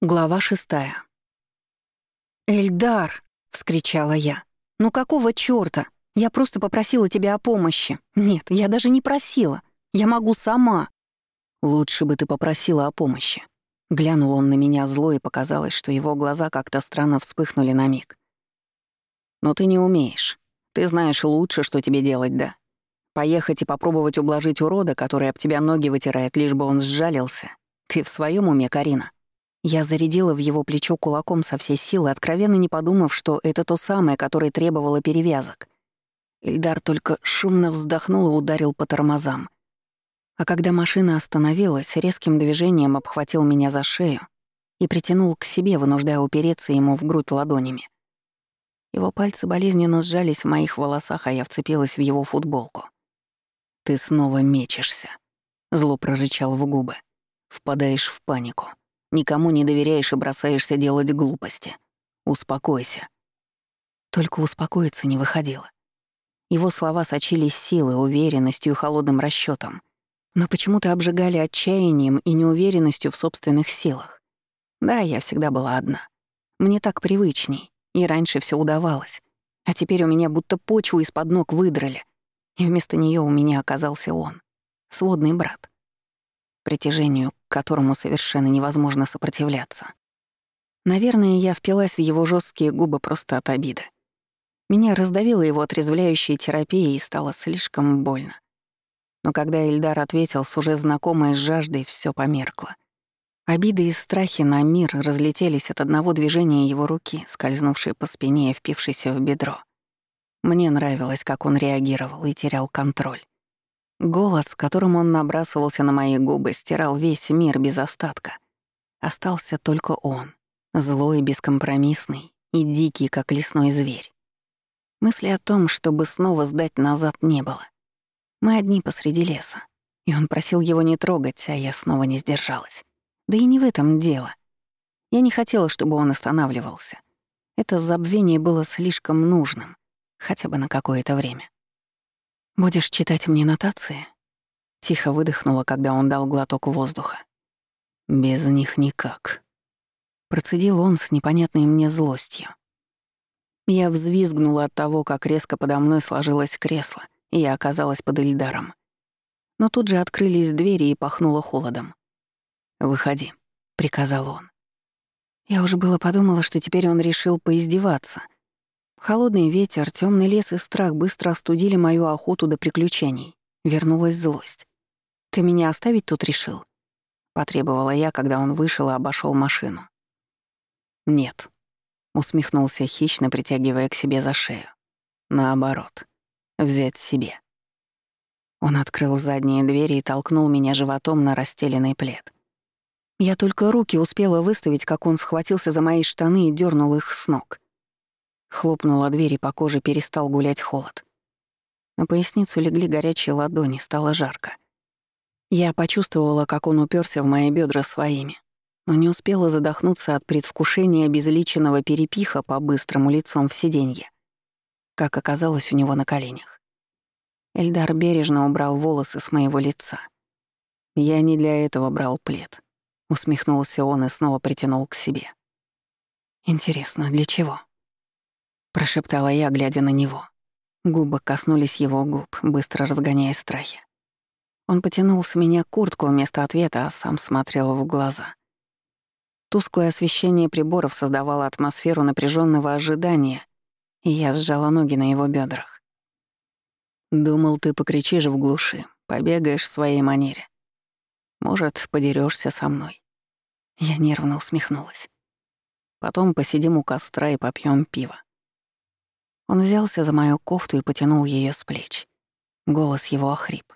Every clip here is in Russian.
Глава шестая. «Эльдар!» — вскричала я. «Ну какого чёрта? Я просто попросила тебя о помощи. Нет, я даже не просила. Я могу сама». «Лучше бы ты попросила о помощи». Глянул он на меня зло, и показалось, что его глаза как-то странно вспыхнули на миг. «Но ты не умеешь. Ты знаешь лучше, что тебе делать, да? Поехать и попробовать ублажить урода, который об тебя ноги вытирает, лишь бы он сжалился. Ты в своем уме, Карина?» Я зарядила в его плечо кулаком со всей силы, откровенно не подумав, что это то самое, которое требовало перевязок. Ильдар только шумно вздохнул и ударил по тормозам. А когда машина остановилась, резким движением обхватил меня за шею и притянул к себе, вынуждая упереться ему в грудь ладонями. Его пальцы болезненно сжались в моих волосах, а я вцепилась в его футболку. «Ты снова мечешься», — зло прорычал в губы. «Впадаешь в панику. Никому не доверяешь и бросаешься делать глупости. Успокойся». Только успокоиться не выходило. Его слова сочились силой, уверенностью и холодным расчетом, но почему-то обжигали отчаянием и неуверенностью в собственных силах. Да, я всегда была одна. Мне так привычней, и раньше все удавалось. А теперь у меня будто почву из-под ног выдрали, и вместо нее у меня оказался он, сводный брат притяжению, которому совершенно невозможно сопротивляться. Наверное, я впилась в его жесткие губы просто от обиды. Меня раздавила его отрезвляющая терапия и стало слишком больно. Но когда Эльдар ответил с уже знакомой жаждой, все померкло. Обиды и страхи на мир разлетелись от одного движения его руки, скользнувшей по спине и впившейся в бедро. Мне нравилось, как он реагировал и терял контроль. Голод, с которым он набрасывался на мои губы, стирал весь мир без остатка. Остался только он, злой, бескомпромиссный и дикий, как лесной зверь. Мысли о том, чтобы снова сдать назад, не было. Мы одни посреди леса, и он просил его не трогать, а я снова не сдержалась. Да и не в этом дело. Я не хотела, чтобы он останавливался. Это забвение было слишком нужным, хотя бы на какое-то время. «Будешь читать мне нотации?» Тихо выдохнула, когда он дал глоток воздуха. «Без них никак». Процедил он с непонятной мне злостью. Я взвизгнула от того, как резко подо мной сложилось кресло, и я оказалась под Эльдаром. Но тут же открылись двери и пахнуло холодом. «Выходи», — приказал он. Я уже было подумала, что теперь он решил поиздеваться — Холодный ветер, темный лес и страх быстро остудили мою охоту до приключений. Вернулась злость. «Ты меня оставить тут решил?» — потребовала я, когда он вышел и обошел машину. «Нет», — усмехнулся хищно, притягивая к себе за шею. «Наоборот. Взять себе». Он открыл задние двери и толкнул меня животом на расстеленный плед. Я только руки успела выставить, как он схватился за мои штаны и дернул их с ног — Хлопнула дверь, и по коже перестал гулять холод. На поясницу легли горячие ладони, стало жарко. Я почувствовала, как он уперся в мои бедра своими, но не успела задохнуться от предвкушения обезличенного перепиха по быстрому лицом в сиденье, как оказалось у него на коленях. Эльдар бережно убрал волосы с моего лица. «Я не для этого брал плед», — усмехнулся он и снова притянул к себе. «Интересно, для чего?» Прошептала я, глядя на него. Губы коснулись его губ, быстро разгоняя страхи. Он потянул с меня куртку вместо ответа, а сам смотрел в глаза. Тусклое освещение приборов создавало атмосферу напряженного ожидания, и я сжала ноги на его бедрах. «Думал, ты покричишь в глуши, побегаешь в своей манере. Может, подерешься со мной». Я нервно усмехнулась. Потом посидим у костра и попьем пиво. Он взялся за мою кофту и потянул ее с плеч. Голос его охрип.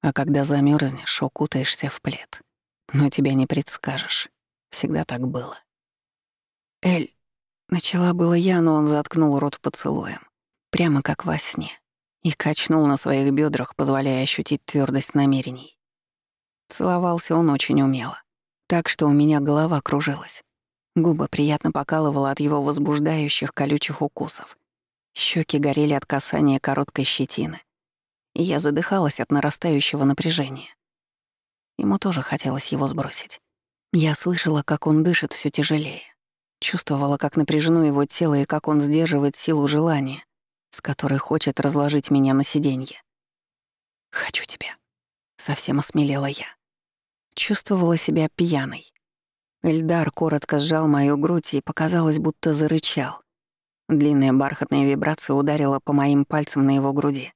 А когда замерзнешь, укутаешься в плед. Но тебя не предскажешь. Всегда так было. Эль... Начала было я, но он заткнул рот поцелуем. Прямо как во сне. И качнул на своих бедрах, позволяя ощутить твердость намерений. Целовался он очень умело. Так что у меня голова кружилась. Губы приятно покалывала от его возбуждающих колючих укусов. Щеки горели от касания короткой щетины, и я задыхалась от нарастающего напряжения. Ему тоже хотелось его сбросить. Я слышала, как он дышит все тяжелее. Чувствовала, как напряжено его тело и как он сдерживает силу желания, с которой хочет разложить меня на сиденье. «Хочу тебя», — совсем осмелела я. Чувствовала себя пьяной. Эльдар коротко сжал мою грудь и показалось, будто зарычал. Длинная бархатная вибрация ударила по моим пальцам на его груди.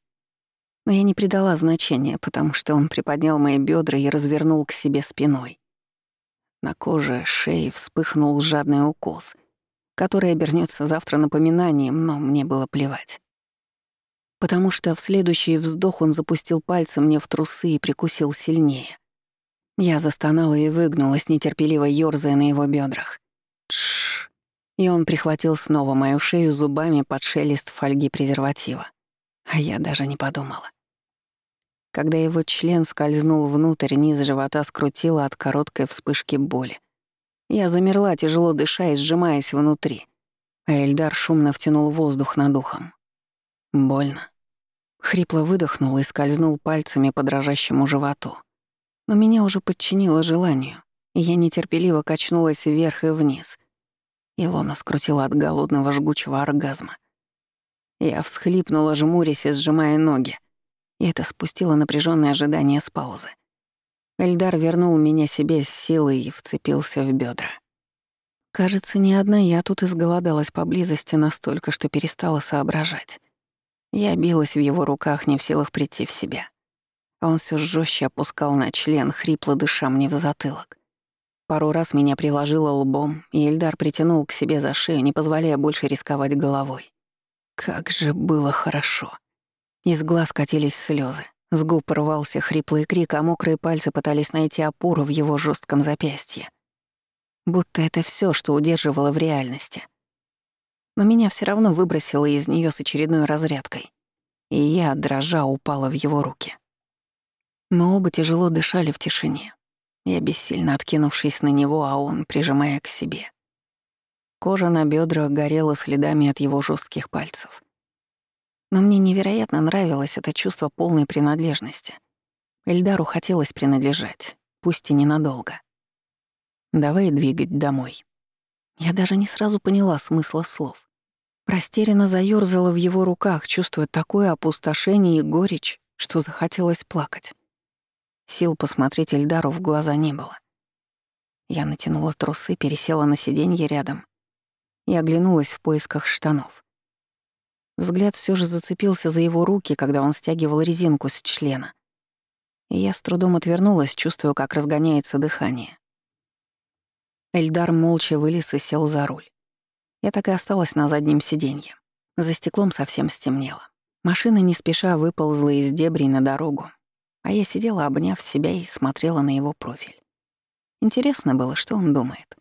Но я не придала значения, потому что он приподнял мои бедра и развернул к себе спиной. На коже шеи вспыхнул жадный укус, который обернется завтра напоминанием, но мне было плевать. Потому что в следующий вздох он запустил пальцы мне в трусы и прикусил сильнее. Я застонала и выгнулась, нетерпеливо ёрзая на его бедрах. Тш. И он прихватил снова мою шею зубами под шелест фольги презерватива. А я даже не подумала. Когда его член скользнул внутрь, низ живота скрутило от короткой вспышки боли. Я замерла, тяжело дыша и сжимаясь внутри. А Эльдар шумно втянул воздух над ухом. Больно. Хрипло выдохнул и скользнул пальцами по дрожащему животу. Но меня уже подчинило желанию, и я нетерпеливо качнулась вверх и вниз. Илона скрутила от голодного жгучего оргазма. Я всхлипнула, жмурясь и сжимая ноги и это спустило напряженное ожидание с паузы. Эльдар вернул меня себе с силой и вцепился в бедра. Кажется, не одна я тут изголодалась поблизости настолько, что перестала соображать. Я билась в его руках, не в силах прийти в себя. А он все жестче опускал на член, хрипло дыша мне в затылок. Пару раз меня приложило лбом, и Эльдар притянул к себе за шею, не позволяя больше рисковать головой. Как же было хорошо. Из глаз катились слезы. С губ рвался хриплый крик, а мокрые пальцы пытались найти опору в его жестком запястье. Будто это все, что удерживало в реальности. Но меня все равно выбросило из нее с очередной разрядкой. И я, дрожа, упала в его руки. Мы оба тяжело дышали в тишине. Я бессильно откинувшись на него, а он, прижимая к себе. Кожа на бедрах горела следами от его жестких пальцев. Но мне невероятно нравилось это чувство полной принадлежности. Эльдару хотелось принадлежать, пусть и ненадолго. «Давай двигать домой». Я даже не сразу поняла смысла слов. Растерянно заёрзала в его руках, чувствуя такое опустошение и горечь, что захотелось плакать. Сил посмотреть Эльдару в глаза не было. Я натянула трусы, пересела на сиденье рядом и оглянулась в поисках штанов. Взгляд все же зацепился за его руки, когда он стягивал резинку с члена. И я с трудом отвернулась, чувствуя, как разгоняется дыхание. Эльдар молча вылез и сел за руль. Я так и осталась на заднем сиденье. За стеклом совсем стемнело. Машина не спеша выползла из дебрей на дорогу, а я сидела, обняв себя и смотрела на его профиль. Интересно было, что он думает.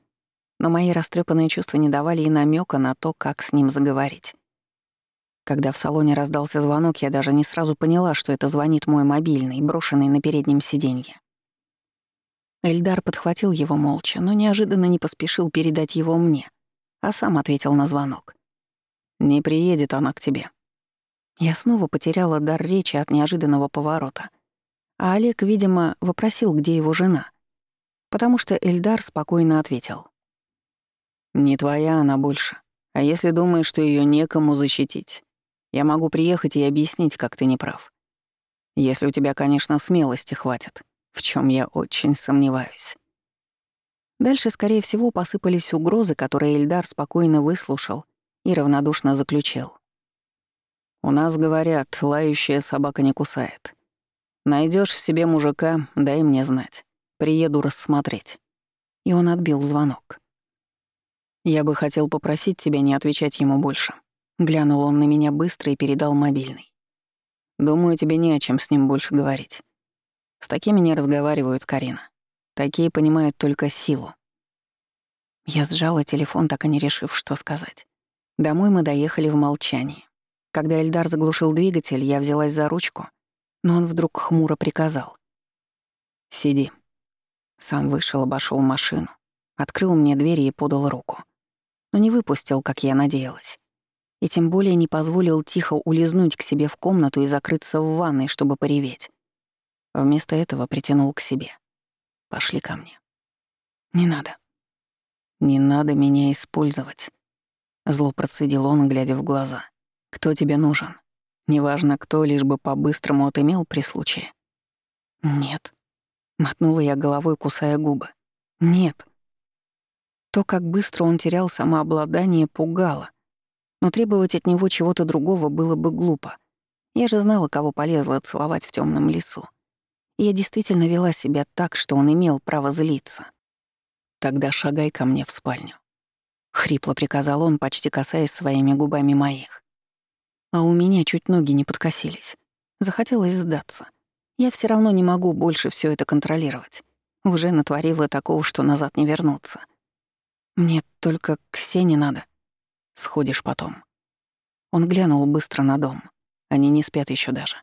Но мои растрепанные чувства не давали и намека на то, как с ним заговорить. Когда в салоне раздался звонок, я даже не сразу поняла, что это звонит мой мобильный, брошенный на переднем сиденье. Эльдар подхватил его молча, но неожиданно не поспешил передать его мне, а сам ответил на звонок. «Не приедет она к тебе». Я снова потеряла дар речи от неожиданного поворота. А Олег, видимо, вопросил, где его жена. Потому что Эльдар спокойно ответил. «Не твоя она больше. А если думаешь, что ее некому защитить, я могу приехать и объяснить, как ты не прав. Если у тебя, конечно, смелости хватит, в чем я очень сомневаюсь. Дальше, скорее всего, посыпались угрозы, которые Эльдар спокойно выслушал и равнодушно заключил. «У нас, говорят, лающая собака не кусает. Найдешь в себе мужика, дай мне знать. Приеду рассмотреть». И он отбил звонок. «Я бы хотел попросить тебя не отвечать ему больше. Глянул он на меня быстро и передал мобильный. «Думаю, тебе не о чем с ним больше говорить. С такими не разговаривают, Карина. Такие понимают только силу». Я сжала телефон, так и не решив, что сказать. Домой мы доехали в молчании. Когда Эльдар заглушил двигатель, я взялась за ручку, но он вдруг хмуро приказал. «Сиди». Сам вышел, обошел машину, открыл мне двери и подал руку. Но не выпустил, как я надеялась и тем более не позволил тихо улизнуть к себе в комнату и закрыться в ванной, чтобы пореветь. Вместо этого притянул к себе. «Пошли ко мне». Не надо. Не надо меня использовать. Зло процедил он, глядя в глаза. Кто тебе нужен? Неважно кто, лишь бы по-быстрому отымел при случае. Нет. Мотнула я головой, кусая губы. Нет. То, как быстро он терял самообладание, пугало. Но требовать от него чего-то другого было бы глупо. Я же знала, кого полезла целовать в темном лесу. И я действительно вела себя так, что он имел право злиться. «Тогда шагай ко мне в спальню», — хрипло приказал он, почти касаясь своими губами моих. А у меня чуть ноги не подкосились. Захотелось сдаться. Я все равно не могу больше все это контролировать. Уже натворила такого, что назад не вернуться. Мне только к Сене надо. Сходишь потом. Он глянул быстро на дом. Они не спят еще даже.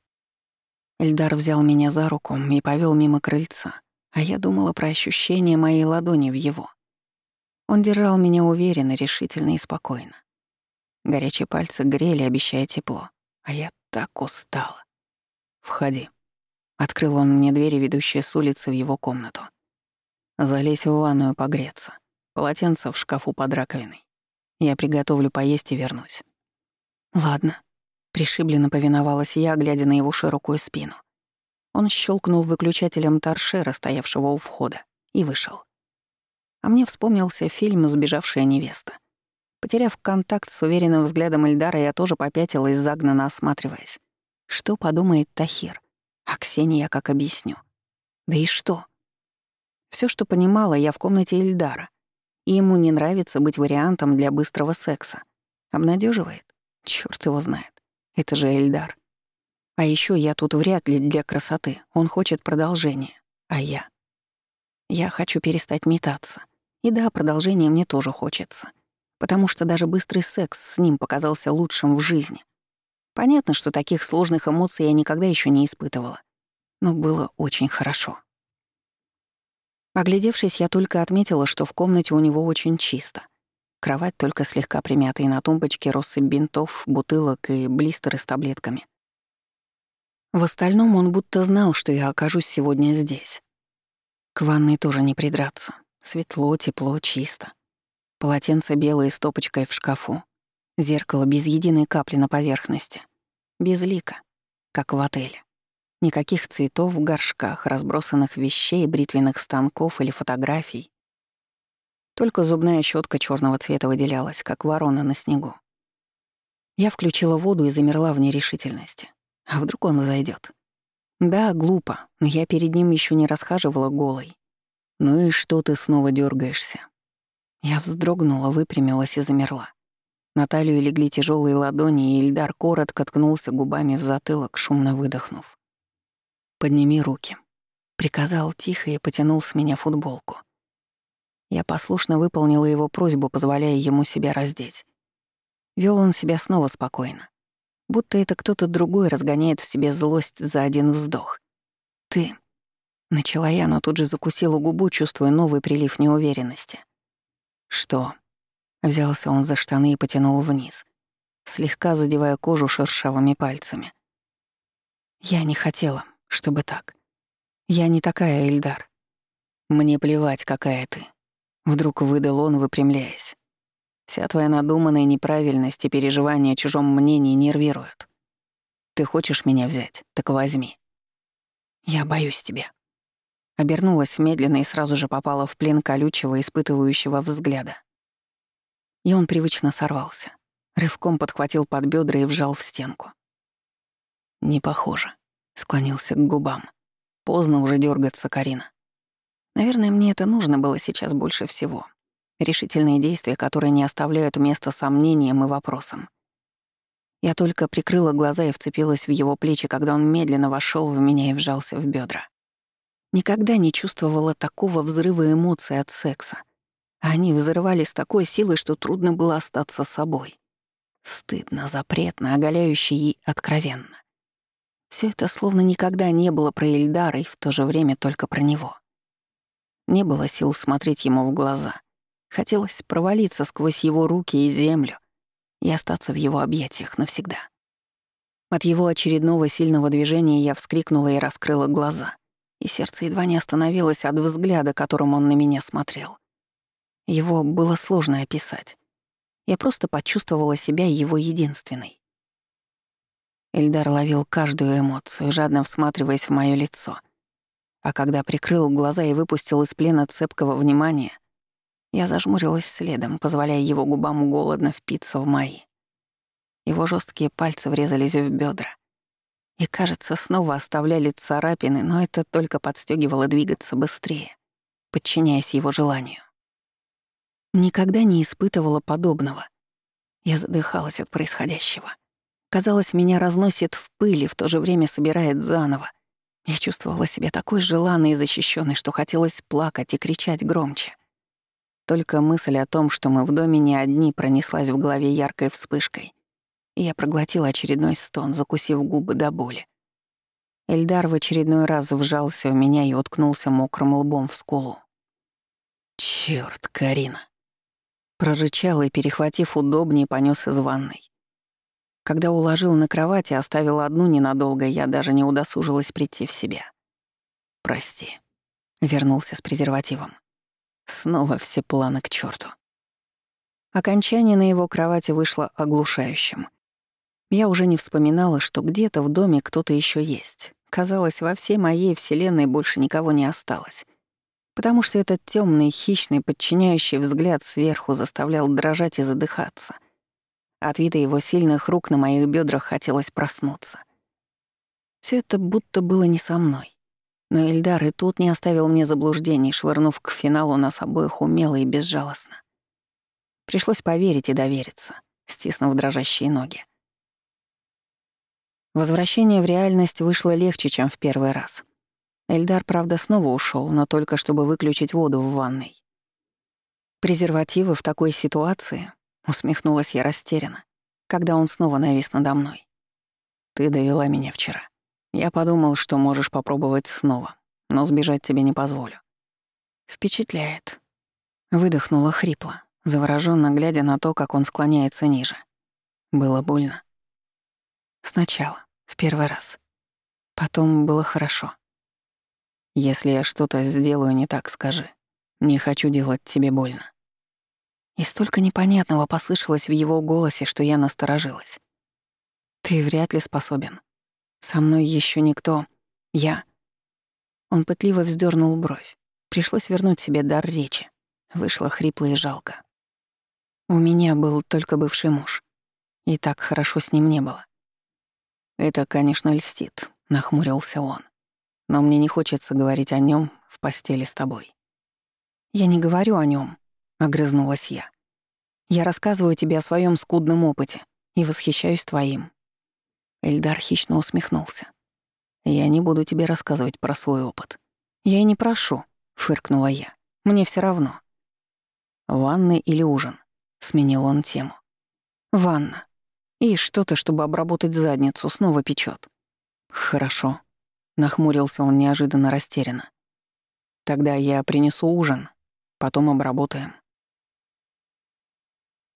Эльдар взял меня за руку и повел мимо крыльца, а я думала про ощущение моей ладони в его. Он держал меня уверенно, решительно и спокойно. Горячие пальцы грели, обещая тепло, а я так устала. «Входи». Открыл он мне двери, ведущие с улицы в его комнату. «Залезь в ванную погреться. Полотенце в шкафу под раковиной. Я приготовлю поесть и вернусь». «Ладно», — пришибленно повиновалась я, глядя на его широкую спину. Он щелкнул выключателем торшера, стоявшего у входа, и вышел. А мне вспомнился фильм «Сбежавшая невеста». Потеряв контакт с уверенным взглядом Эльдара, я тоже попятилась, загнанно осматриваясь. Что подумает Тахир? А Ксении я как объясню? Да и что? Все, что понимала, я в комнате Эльдара. И ему не нравится быть вариантом для быстрого секса. Обнадеживает? Черт его знает. Это же Эльдар. А еще я тут вряд ли для красоты. Он хочет продолжения. А я? Я хочу перестать метаться. И да, продолжения мне тоже хочется потому что даже быстрый секс с ним показался лучшим в жизни. Понятно, что таких сложных эмоций я никогда еще не испытывала, но было очень хорошо. Оглядевшись, я только отметила, что в комнате у него очень чисто. Кровать только слегка примята, и на тумбочке россыпь бинтов, бутылок и блистеры с таблетками. В остальном он будто знал, что я окажусь сегодня здесь. К ванной тоже не придраться. Светло, тепло, чисто. Полотенце белое с топочкой в шкафу. Зеркало без единой капли на поверхности. Без лика, как в отеле. Никаких цветов в горшках, разбросанных вещей, бритвенных станков или фотографий. Только зубная щетка черного цвета выделялась, как ворона на снегу. Я включила воду и замерла в нерешительности. А вдруг он зайдет? Да, глупо, но я перед ним еще не расхаживала голой. Ну и что ты снова дергаешься? Я вздрогнула, выпрямилась и замерла. На талию легли тяжелые ладони, и Ильдар коротко ткнулся губами в затылок, шумно выдохнув. «Подними руки», — приказал тихо и потянул с меня футболку. Я послушно выполнила его просьбу, позволяя ему себя раздеть. Вел он себя снова спокойно, будто это кто-то другой разгоняет в себе злость за один вздох. «Ты...» — начала я, но тут же закусила губу, чувствуя новый прилив неуверенности — «Что?» Взялся он за штаны и потянул вниз, слегка задевая кожу шершавыми пальцами. «Я не хотела, чтобы так. Я не такая, Эльдар. Мне плевать, какая ты». Вдруг выдал он, выпрямляясь. «Вся твоя надуманная неправильность и переживания о чужом мнении нервируют. Ты хочешь меня взять, так возьми». «Я боюсь тебя», Обернулась медленно и сразу же попала в плен колючего, испытывающего взгляда. И он привычно сорвался. Рывком подхватил под бедра и вжал в стенку. «Не похоже», — склонился к губам. «Поздно уже дергаться, Карина. Наверное, мне это нужно было сейчас больше всего. Решительные действия, которые не оставляют места сомнениям и вопросам. Я только прикрыла глаза и вцепилась в его плечи, когда он медленно вошел в меня и вжался в бедра. Никогда не чувствовала такого взрыва эмоций от секса. Они взрывались с такой силой, что трудно было остаться собой. Стыдно, запретно, оголяюще и откровенно. Все это словно никогда не было про Эльдара и в то же время только про него. Не было сил смотреть ему в глаза. Хотелось провалиться сквозь его руки и землю и остаться в его объятиях навсегда. От его очередного сильного движения я вскрикнула и раскрыла глаза — и сердце едва не остановилось от взгляда, которым он на меня смотрел. Его было сложно описать. Я просто почувствовала себя его единственной. Эльдар ловил каждую эмоцию, жадно всматриваясь в моё лицо. А когда прикрыл глаза и выпустил из плена цепкого внимания, я зажмурилась следом, позволяя его губам голодно впиться в мои. Его жесткие пальцы врезались в бедра. И, кажется, снова оставляли царапины, но это только подстегивало двигаться быстрее, подчиняясь его желанию. Никогда не испытывала подобного. Я задыхалась от происходящего. Казалось, меня разносит в пыль и в то же время собирает заново. Я чувствовала себя такой желанной и защищенной, что хотелось плакать и кричать громче. Только мысль о том, что мы в доме не одни, пронеслась в голове яркой вспышкой. Я проглотила очередной стон, закусив губы до боли. Эльдар в очередной раз вжался в меня и уткнулся мокрым лбом в скулу. «Чёрт, Карина!» Прорычал и, перехватив удобнее, понёс из ванной. Когда уложил на кровать и оставил одну ненадолго, я даже не удосужилась прийти в себя. «Прости», — вернулся с презервативом. Снова все планы к черту. Окончание на его кровати вышло оглушающим. Я уже не вспоминала, что где-то в доме кто-то еще есть. Казалось, во всей моей вселенной больше никого не осталось. Потому что этот темный, хищный, подчиняющий взгляд сверху заставлял дрожать и задыхаться. От вида его сильных рук на моих бедрах хотелось проснуться. Все это будто было не со мной. Но Эльдар и тут не оставил мне заблуждений, швырнув к финалу нас обоих умело и безжалостно. Пришлось поверить и довериться, стиснув дрожащие ноги. Возвращение в реальность вышло легче, чем в первый раз. Эльдар, правда, снова ушел, но только чтобы выключить воду в ванной. Презервативы в такой ситуации, усмехнулась я растерянно, когда он снова навис надо мной. Ты довела меня вчера. Я подумал, что можешь попробовать снова, но сбежать тебе не позволю. Впечатляет. Выдохнула хрипло, заворожённо глядя на то, как он склоняется ниже. Было больно. Сначала, в первый раз. Потом было хорошо. Если я что-то сделаю не так, скажи. Не хочу делать тебе больно. И столько непонятного послышалось в его голосе, что я насторожилась. Ты вряд ли способен. Со мной еще никто. Я. Он пытливо вздернул бровь. Пришлось вернуть себе дар речи. Вышло хрипло и жалко. У меня был только бывший муж. И так хорошо с ним не было. Это, конечно, льстит, нахмурился он. Но мне не хочется говорить о нем в постели с тобой. Я не говорю о нем, огрызнулась я. Я рассказываю тебе о своем скудном опыте и восхищаюсь твоим. Эльдар хищно усмехнулся. «Я не буду тебе рассказывать про свой опыт. Я и не прошу», — фыркнула я. «Мне все равно». «Ванны или ужин?» — сменил он тему. «Ванна. И что-то, чтобы обработать задницу, снова печет. «Хорошо», — нахмурился он неожиданно растерянно. «Тогда я принесу ужин, потом обработаем».